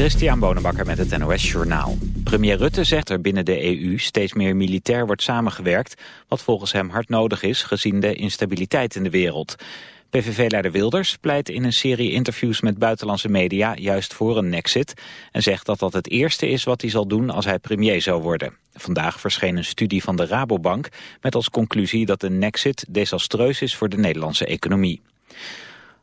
Christian Bonenbakker met het NOS Journaal. Premier Rutte zegt er binnen de EU steeds meer militair wordt samengewerkt... wat volgens hem hard nodig is gezien de instabiliteit in de wereld. PVV-leider Wilders pleit in een serie interviews met buitenlandse media juist voor een nexit... en zegt dat dat het eerste is wat hij zal doen als hij premier zou worden. Vandaag verscheen een studie van de Rabobank met als conclusie dat een nexit desastreus is voor de Nederlandse economie.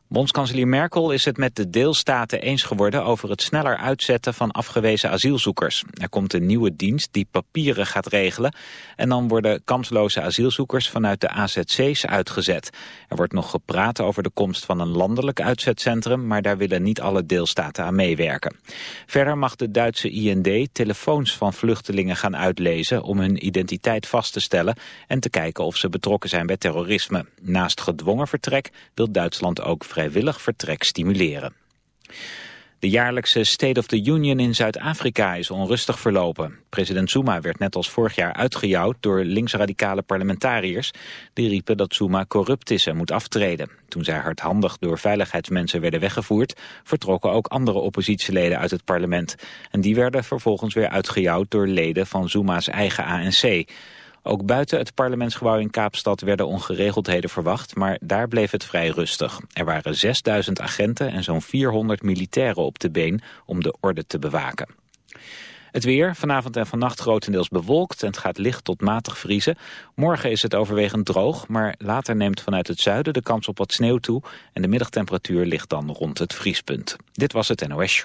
Bondskanselier Merkel is het met de deelstaten eens geworden over het sneller uitzetten van afgewezen asielzoekers. Er komt een nieuwe dienst die papieren gaat regelen en dan worden kansloze asielzoekers vanuit de AZC's uitgezet. Er wordt nog gepraat over de komst van een landelijk uitzetcentrum, maar daar willen niet alle deelstaten aan meewerken. Verder mag de Duitse IND telefoons van vluchtelingen gaan uitlezen om hun identiteit vast te stellen en te kijken of ze betrokken zijn bij terrorisme. Naast gedwongen vertrek wil Duitsland ook vrijwillig vertrek stimuleren. De jaarlijkse State of the Union in Zuid-Afrika is onrustig verlopen. President Zuma werd net als vorig jaar uitgejouwd door linksradicale parlementariërs. Die riepen dat Zuma corrupt is en moet aftreden. Toen zij hardhandig door veiligheidsmensen werden weggevoerd... vertrokken ook andere oppositieleden uit het parlement. En die werden vervolgens weer uitgejouwd door leden van Zuma's eigen ANC... Ook buiten het parlementsgebouw in Kaapstad werden ongeregeldheden verwacht, maar daar bleef het vrij rustig. Er waren 6000 agenten en zo'n 400 militairen op de been om de orde te bewaken. Het weer, vanavond en vannacht grotendeels bewolkt en het gaat licht tot matig vriezen. Morgen is het overwegend droog, maar later neemt vanuit het zuiden de kans op wat sneeuw toe. En de middagtemperatuur ligt dan rond het vriespunt. Dit was het NOS.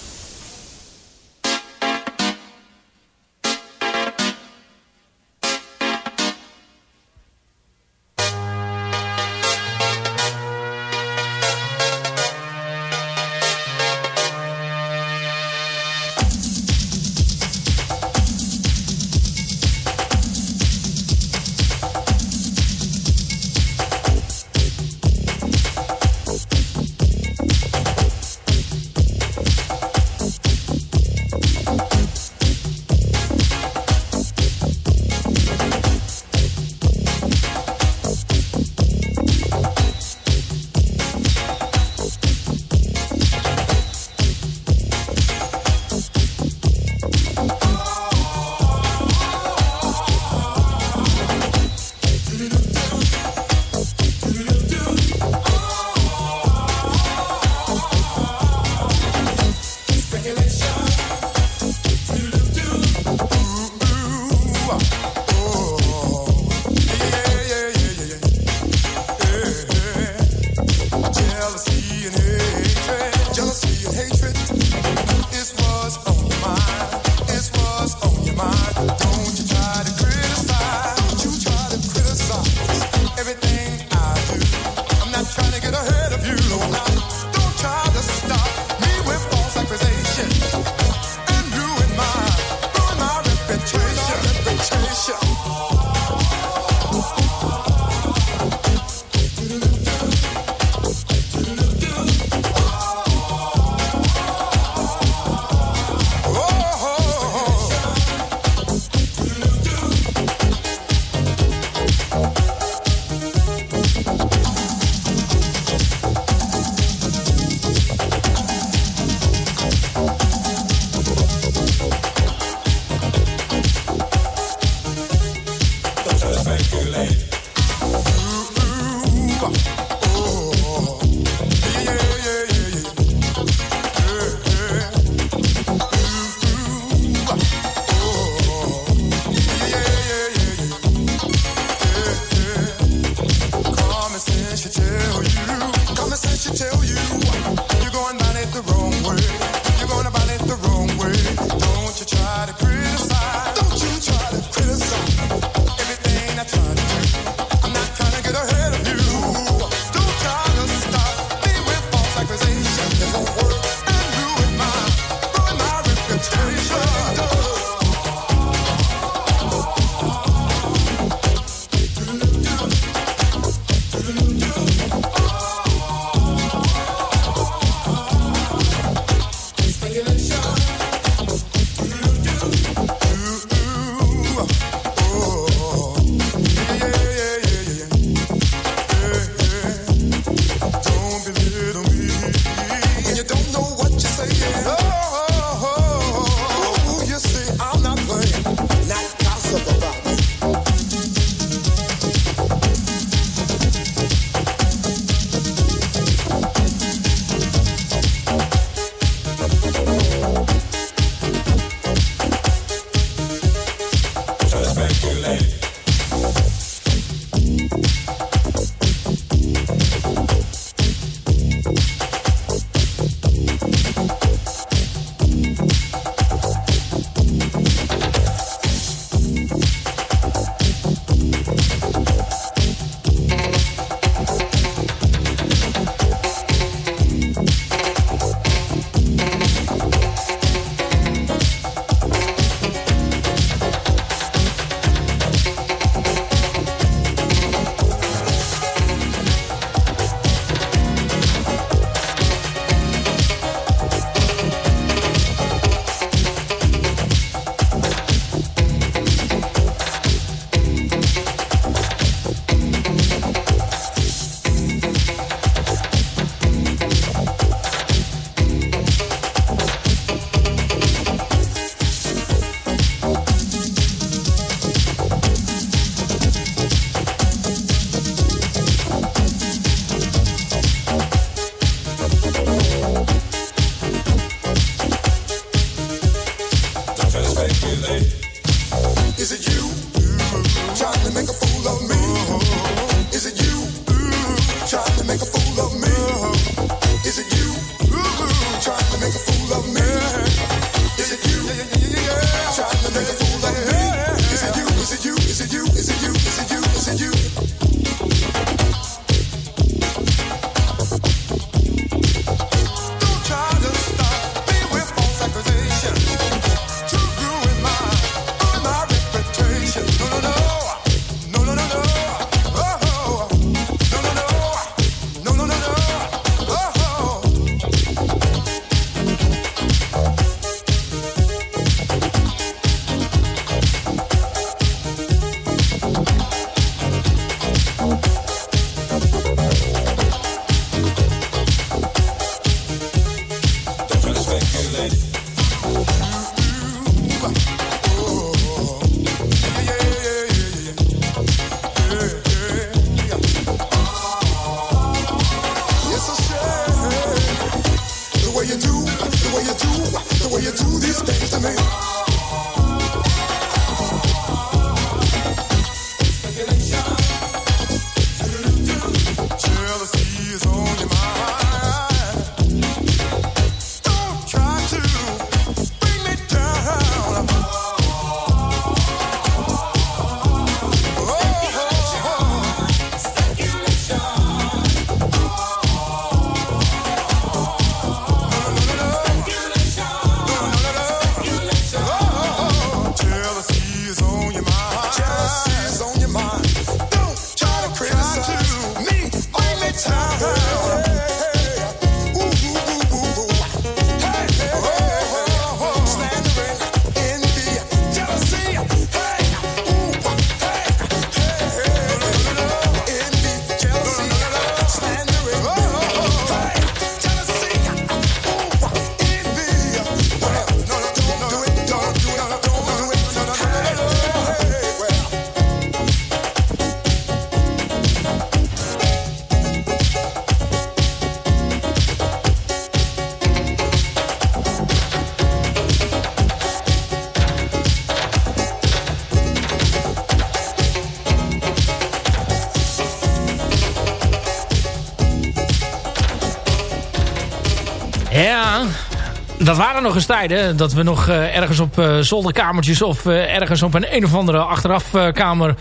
Dat waren nog eens tijden. Dat we nog uh, ergens op uh, zolderkamertjes of uh, ergens op een een of andere achterafkamer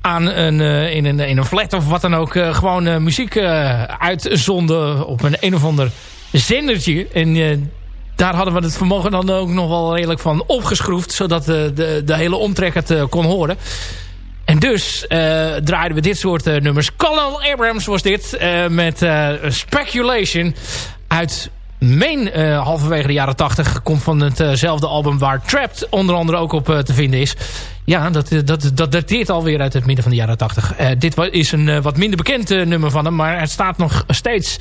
aan een, in, een, in een flat of wat dan ook gewoon muziek uitzonden op een een of ander zendertje. En daar hadden we het vermogen dan ook nog wel redelijk van opgeschroefd. Zodat de, de, de hele omtrek het kon horen. En dus draaiden we dit soort nummers. Colonel Abrams was dit met Speculation uit meen uh, halverwege de jaren 80 komt van hetzelfde album waar Trapped onder andere ook op uh, te vinden is. Ja, dat, dat, dat dateert alweer uit het midden van de jaren 80. Uh, dit is een wat minder bekend nummer van hem, maar het staat nog steeds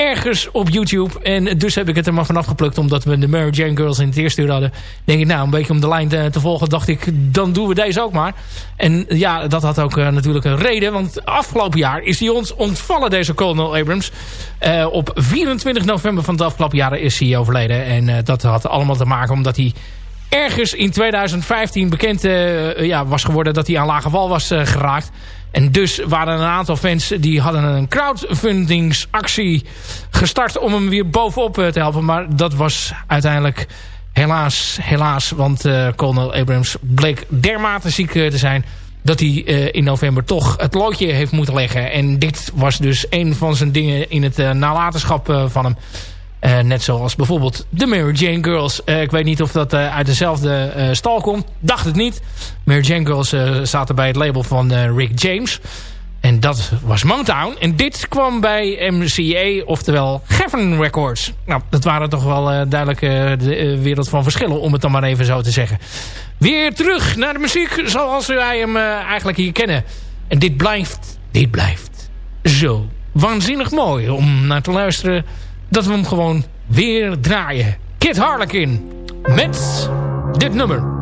ergens op YouTube. En dus heb ik het er maar vanaf geplukt. Omdat we de Mary Jane Girls in het eerste uur hadden. Denk ik, nou, een beetje om de lijn te, volgen. Dacht ik, dan doen we deze ook maar. En ja, dat had ook uh, natuurlijk een reden. Want afgelopen jaar is hij ons ontvallen, deze Colonel Abrams. Uh, op 24 november van het afgelopen jaar is hij overleden. En uh, dat had allemaal te maken omdat hij ergens in 2015 bekend ja, was geworden... dat hij aan lage wal was geraakt. En dus waren een aantal fans die hadden een crowdfundingsactie gestart om hem weer bovenop eh, te helpen. Maar dat was uiteindelijk helaas, helaas, want uh, Colonel Abrams bleek dermate ziek eh, te zijn dat hij in november toch het loodje heeft moeten leggen. En dit was dus een van zijn dingen in het uh, nalatenschap van hem. Uh, net zoals bijvoorbeeld de Mary Jane Girls. Uh, ik weet niet of dat uh, uit dezelfde stal komt. Dacht het niet. Mary Jane Girls zaten bij het label van Rick James. En dat was Motown. En dit kwam bij MCA, oftewel Geffen Records. Nou, dat waren toch wel duidelijk de wereld van verschillen, om het dan maar even zo te zeggen. Weer terug naar de muziek zoals wij hem eigenlijk hier kennen. En dit blijft, dit blijft zo waanzinnig mooi om naar te luisteren dat we hem gewoon weer draaien. Kid Harlequin met dit nummer.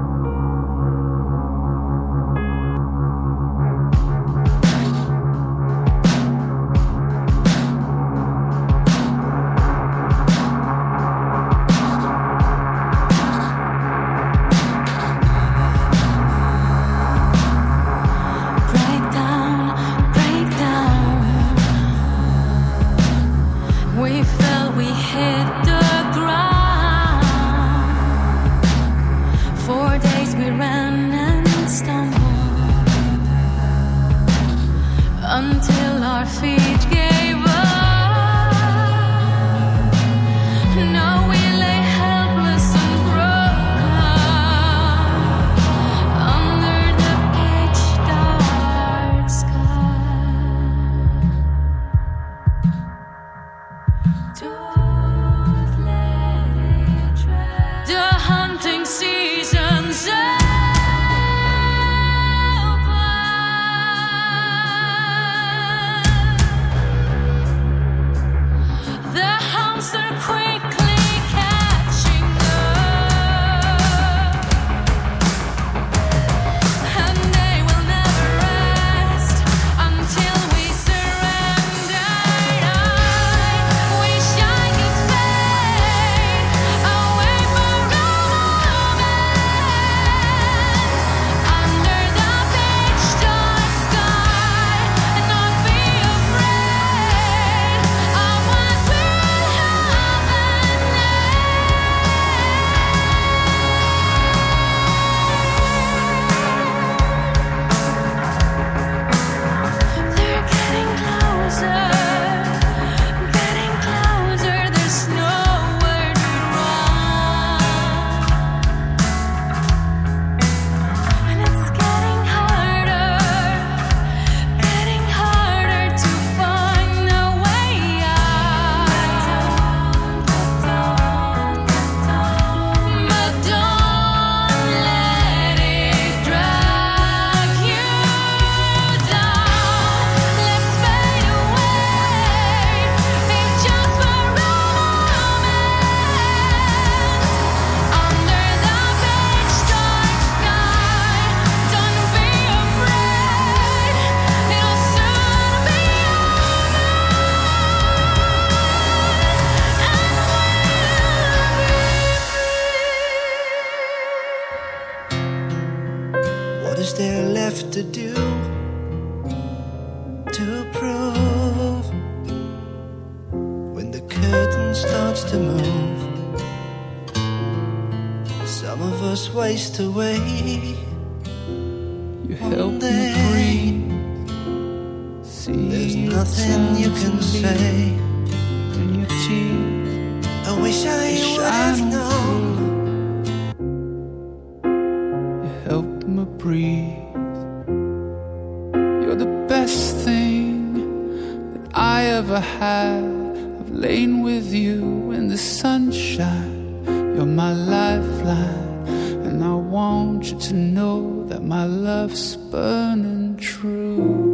You're my lifeline, and I want you to know that my love's burning true.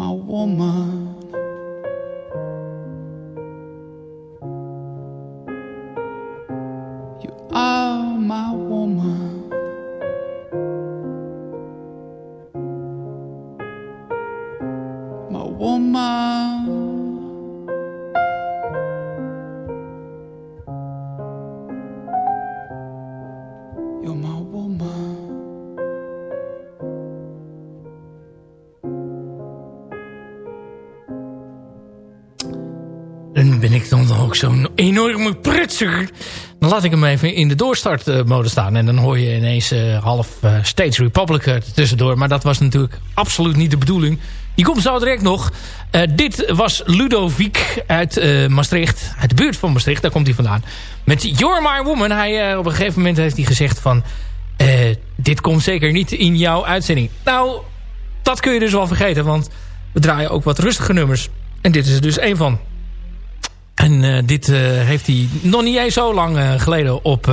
You're my woman. Enorme prutser. Dan laat ik hem even in de doorstartmode staan. En dan hoor je ineens eh, half eh, States Republic er tussendoor. Maar dat was natuurlijk absoluut niet de bedoeling. Die komt zo direct nog. Eh, dit was Ludovic uit eh, Maastricht. Uit de buurt van Maastricht, daar komt hij vandaan. Met You're My Woman. Hij, eh, op een gegeven moment heeft hij gezegd van... eh, dit komt zeker niet in jouw uitzending. Nou, dat kun je dus wel vergeten. Want we draaien ook wat rustige nummers. En dit is er dus één van. En eh, dit eh, heeft hij nog niet eens zo lang eh, geleden op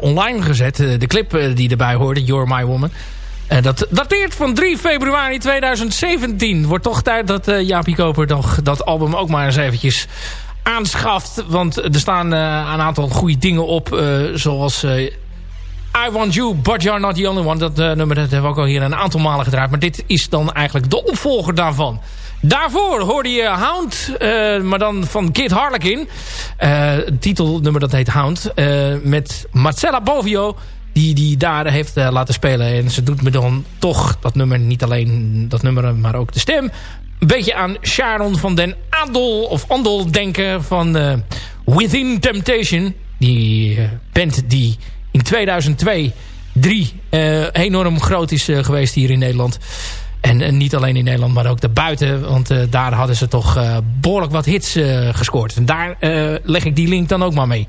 online gezet. De clip die erbij hoorde, You're My Woman. Dat dateert van 3 februari 2017. Wordt toch tijd dat eh Jaapie Koper dat album ook maar eens eventjes aanschaft. Want er staan een aantal goede dingen op. zoals I Want You, But You're Not The Only One. Dat nummer dat hebben we ook al hier een aantal malen gedraaid. Maar dit is dan eigenlijk de opvolger daarvan. Daarvoor hoorde je Hound, eh, maar dan van Kid Harlequin. Het titelnummer dat heet Hound. eh, met Marcella Bovio, die die daar heeft laten spelen. En ze doet me dan toch dat nummer, niet alleen dat nummer, maar ook de stem. Een beetje aan Sharon van den Adel of Andel denken van Within Temptation. Die band die in 2002 drie enorm groot is geweest hier in Nederland. En, niet alleen in Nederland, maar ook daarbuiten. Want eh, daar hadden ze toch eh, behoorlijk wat hits eh, gescoord. En daar leg ik die link dan ook maar mee.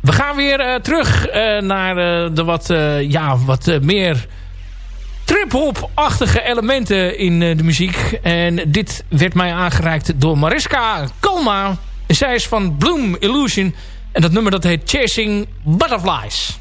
We gaan weer terug naar de wat, ja, wat meer trip-hop-achtige elementen in de muziek. En dit werd mij aangereikt door Mariska Kalma. Zij is van Bloom Illusion. En dat nummer dat heet Chasing Butterflies.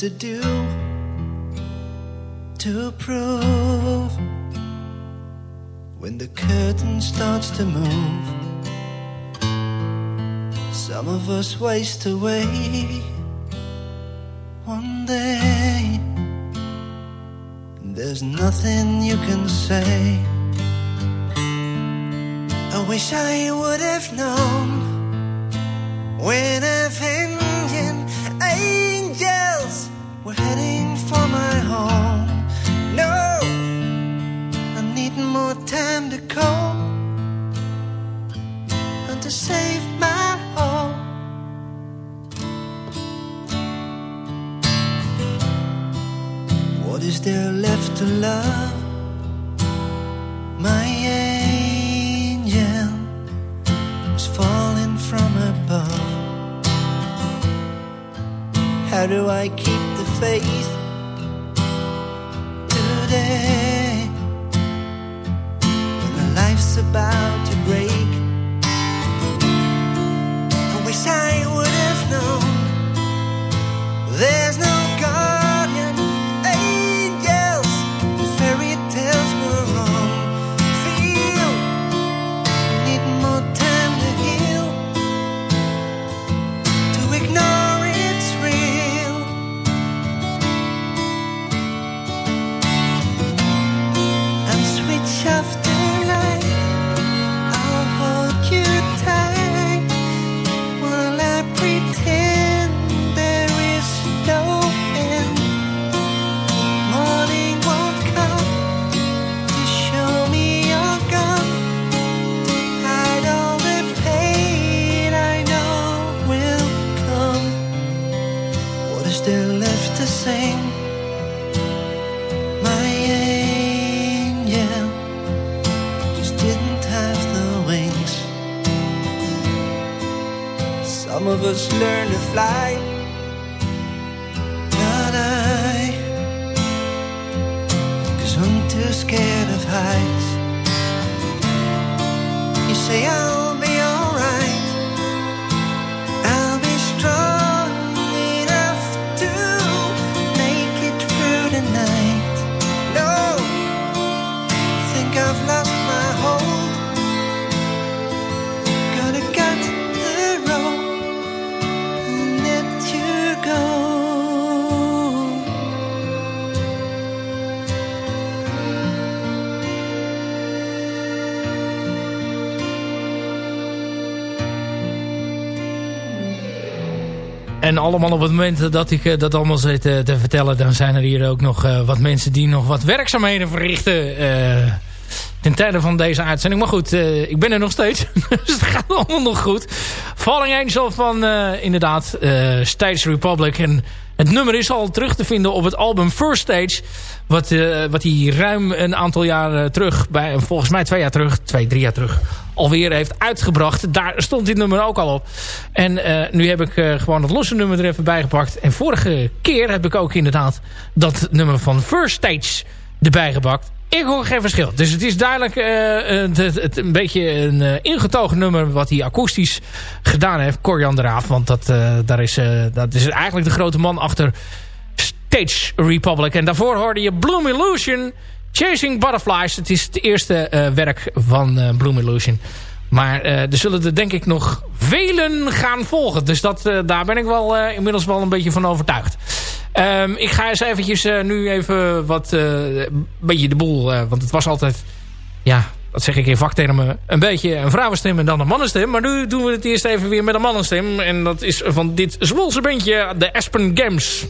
To do is there left to love? My angel is falling from above. How do I keep the faith En allemaal op het moment dat ik eh, dat allemaal zit eh, te vertellen... dan zijn er hier ook nog eh, wat mensen die nog wat werkzaamheden verrichten... eh, ten tijde van deze uitzending. Maar goed, ik ben er nog steeds. dus het gaat allemaal nog goed. Falling Angel van inderdaad Stage Republic. En het nummer is al terug te vinden op het album First Stage. Wat, wat hij ruim een aantal jaar terug, bij, volgens mij twee jaar terug, twee, drie jaar terug, alweer heeft uitgebracht. Daar stond dit nummer ook al op. En eh, nu heb ik eh, gewoon het losse nummer er even bij gepakt. En vorige keer heb ik ook inderdaad dat nummer van First Stage erbij gepakt. Ik hoor geen verschil. Dus het is duidelijk eh, het, een beetje een ingetogen nummer... wat hij akoestisch gedaan heeft. Corian Raaf. Want dat, daar is, dat is eigenlijk de grote man achter Stage Republic. En daarvoor hoorde je Bloom Illusion... Chasing Butterflies. Het is het eerste eh, werk van eh, Bloom Illusion. Maar eh, er zullen er denk ik nog velen gaan volgen. Dus dat, daar ben ik wel inmiddels wel een beetje van overtuigd. Ehm, ik ga eens eventjes nu even wat... een beetje de boel... want het was altijd... Ja, dat zeg ik in vaktermen... een beetje een vrouwenstem en dan een mannenstem. Maar nu doen we het eerst even weer met een mannenstem. En dat is van dit Zwolse bandje, de Aspen Games.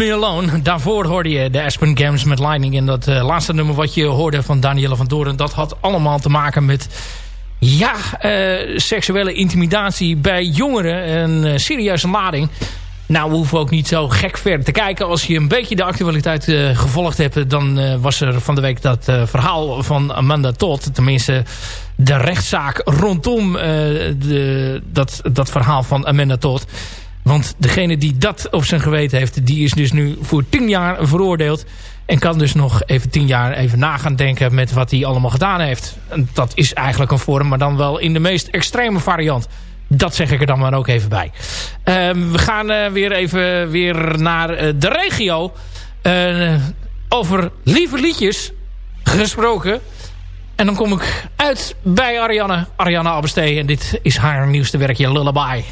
Me Alone. Daarvoor hoorde je de Aspen Games met Lightning. En dat eh, laatste nummer wat je hoorde van Danielle van Doorn... dat had allemaal te maken met... Ja, eh, seksuele intimidatie bij jongeren. Een eh, serieuze lading. Nou, we hoeven ook niet zo gek ver te kijken. Als je een beetje de actualiteit gevolgd hebt... dan was er van de week dat verhaal van Amanda Todd. Tenminste, de rechtszaak rondom de, dat, dat verhaal van Amanda Todd. Want degene die dat op zijn geweten heeft... die is dus nu voor tien jaar veroordeeld. En kan dus nog even tien jaar even na gaan denken... met wat hij allemaal gedaan heeft. En dat is eigenlijk een vorm, maar dan wel in de meest extreme variant. Dat zeg ik er dan maar ook even bij. Ehm, we gaan eh, weer even weer naar eh, de regio. Eh, over lieve liedjes gesproken. En dan kom ik uit bij Ariane, Ariane Abbestee. En dit is haar nieuwste werkje, Lullaby.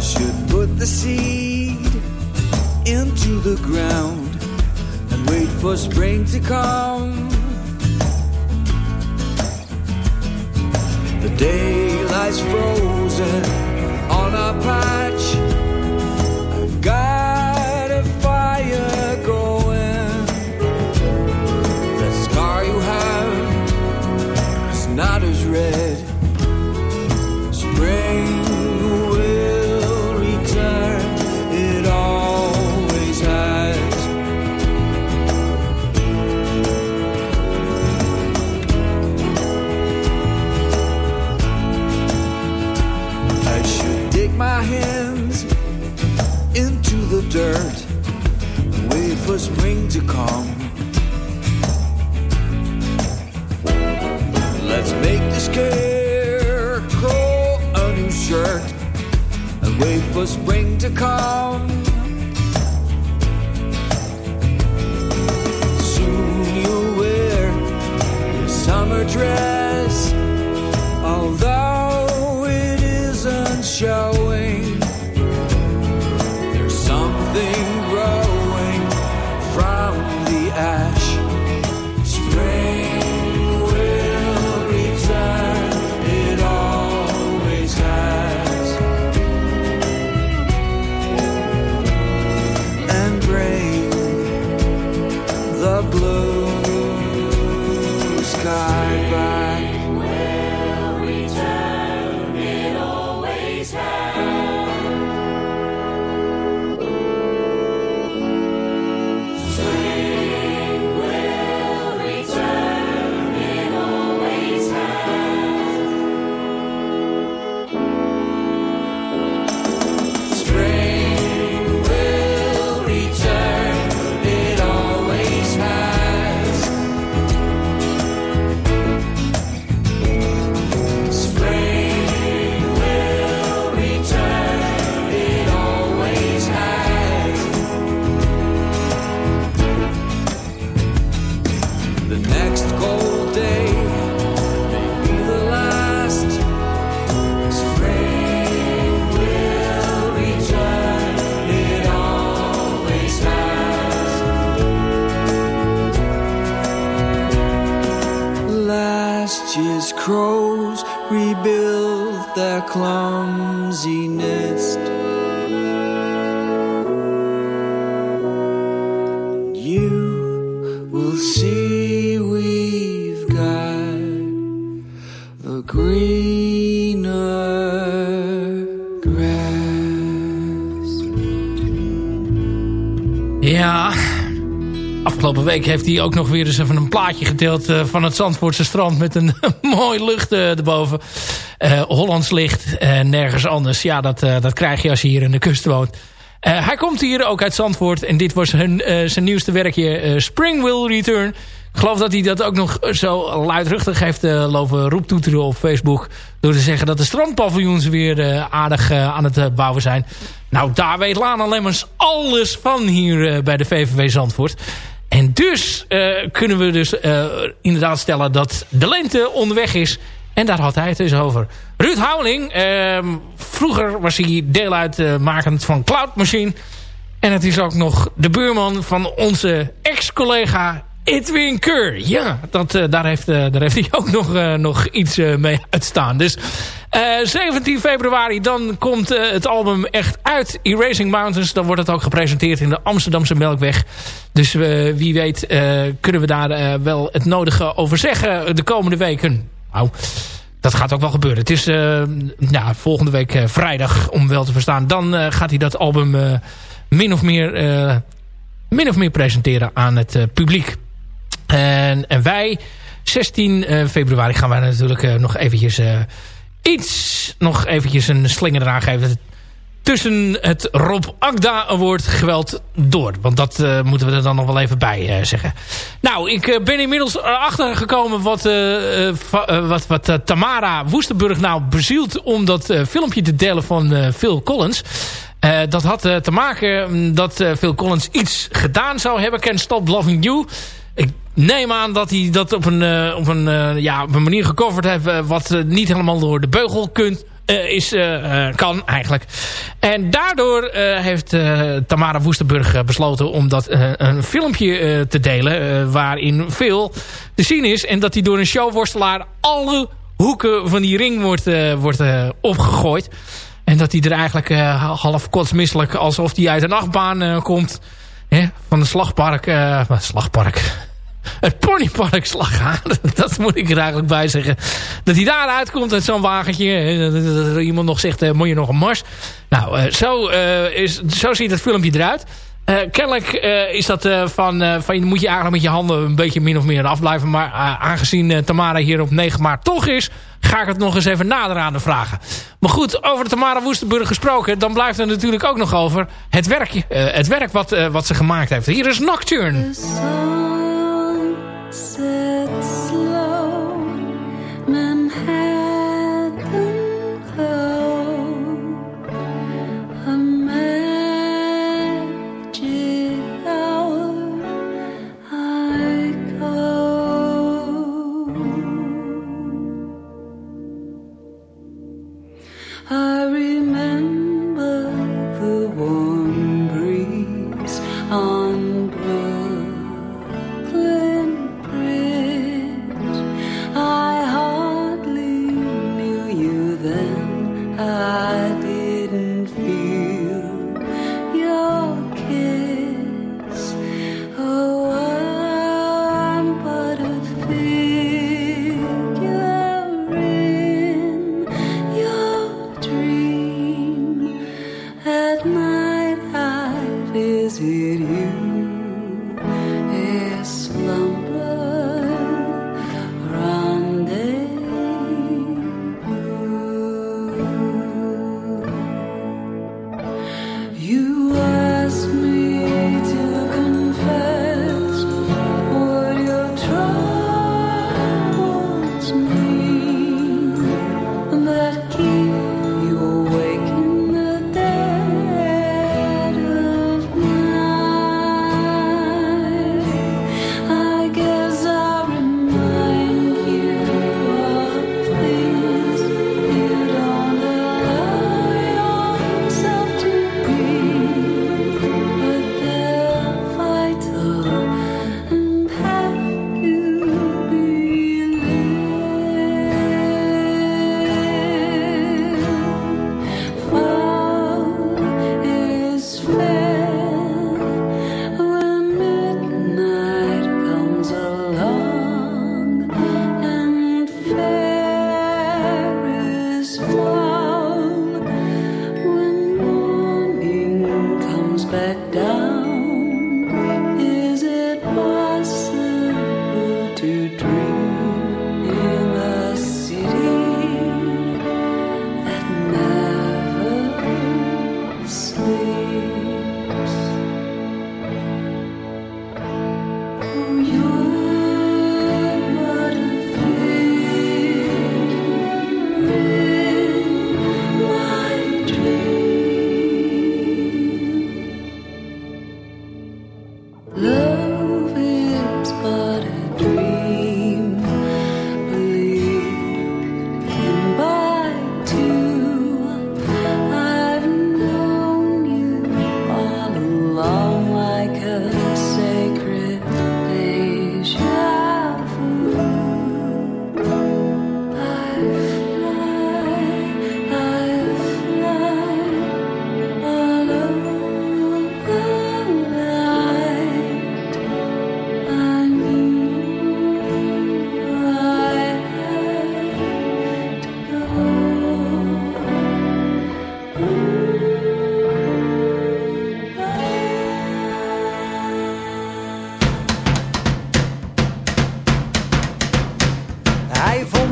Should put the seed into the ground and wait for spring to come. The day lies frozen on our patch. Spring to come. Let's make the scarecrow a new shirt and wait for spring to come. Soon you'll wear your summer dress, although it isn't showing. Week heeft hij ook nog weer eens even een plaatje gedeeld eh, van het Zandvoortse strand met een mooi lucht eh, erboven. Eh, Hollands licht, nergens anders. Ja, dat, dat krijg je als je hier in de kust woont. Hij komt hier ook uit Zandvoort en dit was hun, zijn nieuwste werkje Spring Will Return. Ik geloof dat hij dat ook nog zo luidruchtig heeft eh, lopen roeptoeteren op Facebook. Door te zeggen dat de strandpaviljoens weer aardig aan het bouwen zijn. Nou, daar weet Lana Lemmens alles van hier bij de VVV Zandvoort. Dus eh, kunnen we dus eh, inderdaad stellen dat de lente onderweg is. En daar had hij het dus over. Ruud Houweling, ehm, vroeger was hij deel uitmakend van Cloud Machine. En het is ook nog de buurman van onze ex-collega Edwin Keur. Ja, dat, eh, daar, heeft, eh, daar heeft hij ook nog, eh, nog iets mee uitstaan. Dus eh, 17 februari, dan komt het album echt uit. Erasing Mountains, dan wordt het ook gepresenteerd in de Amsterdamse Melkweg. Dus wie weet kunnen we daar wel het nodige over zeggen de komende weken. Nou, dat gaat ook wel gebeuren. Het is ja, volgende week vrijdag, om wel te verstaan. Dan gaat hij dat album min, of meer, min of meer presenteren aan het publiek. En, en wij, 16 eh, februari, gaan wij natuurlijk eh, nog eventjes eh, iets, nog eventjes een slinger eraan geven. Tussen het Rob Agda Award geweld door. Want dat moeten we er dan nog wel even bij zeggen. Nou, ik ben inmiddels erachter gekomen wat, wat, wat Tamara Woestenburg nou bezielt om dat filmpje te delen van Phil Collins. Dat had te maken mm, dat Phil Collins iets gedaan zou hebben. Can't Stop Loving You. Ik neem aan dat hij dat op een, eh, op een, eh, ja, op een manier gecoverd heeft... eh, wat niet helemaal door de beugel kunt, is, kan eigenlijk. En daardoor heeft Tamara Woestenburg besloten om dat een filmpje te delen... waarin veel te zien is. En dat hij door een showworstelaar alle hoeken van die ring wordt, wordt opgegooid. En dat hij er eigenlijk half kotsmisselijk... alsof hij uit een achtbaan komt... Van de slagpark... slagpark... Het ponypark Slaggaan. Dat moet ik er eigenlijk bij zeggen. Dat hij daar uitkomt uit zo'n wagentje. Dat, dat iemand nog zegt, eh, moet je nog een mars? Nou, eh, zo, eh, is, zo ziet het filmpje eruit. Kennelijk is dat van, van... moet je eigenlijk met je handen een beetje min of meer afblijven. Maar aangezien Tamara hier op 9 maart toch is... ga ik het nog eens even nader aan de vragen. Maar goed, over Tamara Woestenburg gesproken... dan blijft er natuurlijk ook nog over het werk, het werk wat, wat ze gemaakt heeft. Hier is Nocturne. The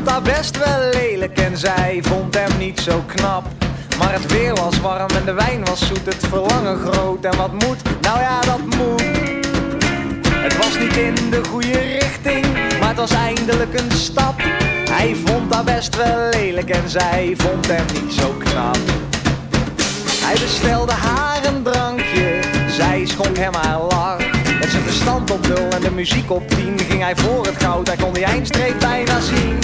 vond haar best wel lelijk en zij vond hem niet zo knap. Maar het weer was warm en de wijn was zoet, het verlangen groot en wat moet, nou ja dat moet. Het was niet in de goede richting, maar het was eindelijk een stap. Hij vond haar best wel lelijk en zij vond hem niet zo knap. Hij bestelde haar een drankje, zij schonk hem haar lach. Met zijn verstand op nul en de muziek op tien ging hij voor het goud, hij kon die eindstreep bijna zien.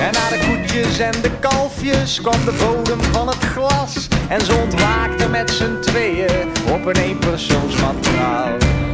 En na de koetjes en de kalfjes kwam de bodem van het glas. En ze ontwaakten met z'n tweeën op een eenpersoonsmatras.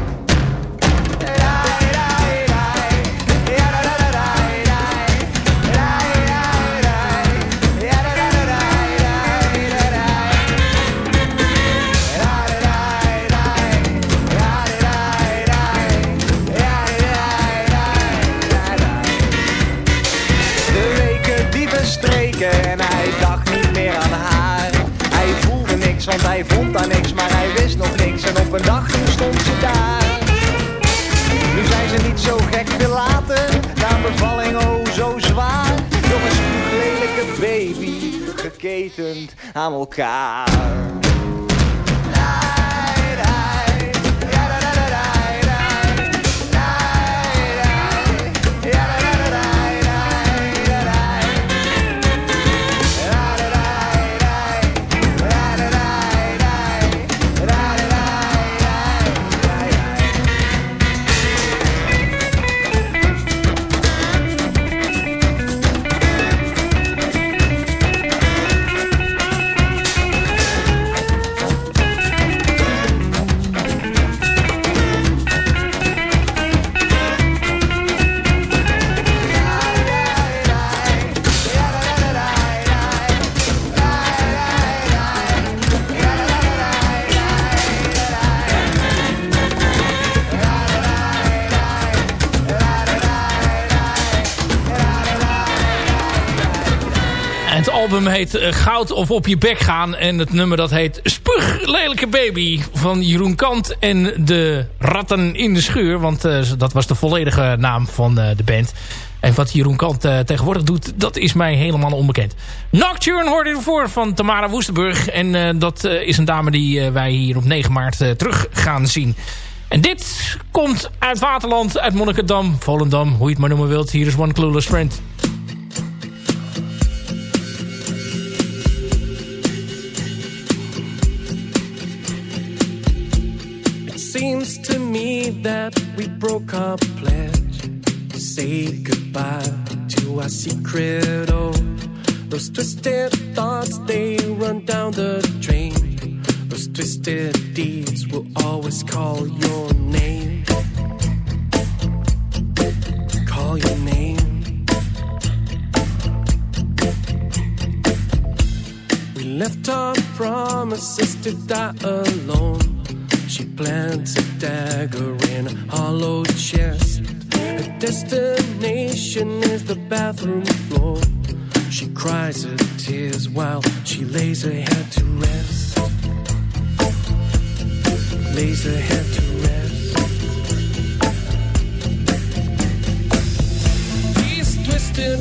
I'm okay. Heet eh, Goud of op je bek gaan. En het nummer dat heet Spug Lelijke Baby van Jeroen Kant en de Ratten in de Schuur. Want eh, dat was de volledige naam van eh, de band. En wat Jeroen Kant tegenwoordig doet, dat is mij helemaal onbekend. Nocturne hoorde ervoor van Tamara Woestenburg. En dat is een dame die wij hier op 9 maart terug gaan zien. En dit komt uit Waterland, uit Monnikendam, Volendam, hoe je het maar noemen wilt. Hier is One Clueless Friend. That we broke our pledge to say goodbye to our secret. Oh, those twisted thoughts, they run down the drain. Those twisted deeds will always call your name. Call your name. We left our promises to die alone. She plants a dagger in a hollow chest. Her destination is the bathroom floor. She cries her tears while she lays her head to rest. Lays her head to rest. These twisted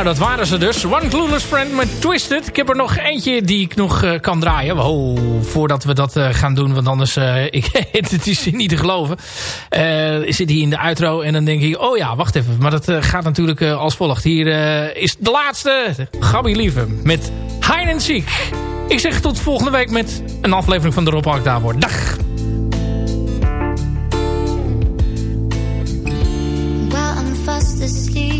Nou, dat waren ze dus. One Clueless Friend met Twisted. Ik heb er nog eentje die ik nog eh, kan draaien. Wow, voordat we dat eh, gaan doen, want anders uh, ik, het is niet te geloven. zit hier in de outro en dan denk ik, oh ja, wacht even. Maar dat gaat natuurlijk als volgt. Hier is de laatste, Gabby Lieve, met Hein Ziek. Ik zeg tot volgende week met een aflevering van de Rob Hark daarvoor. Dag! Well, I'm fast asleep.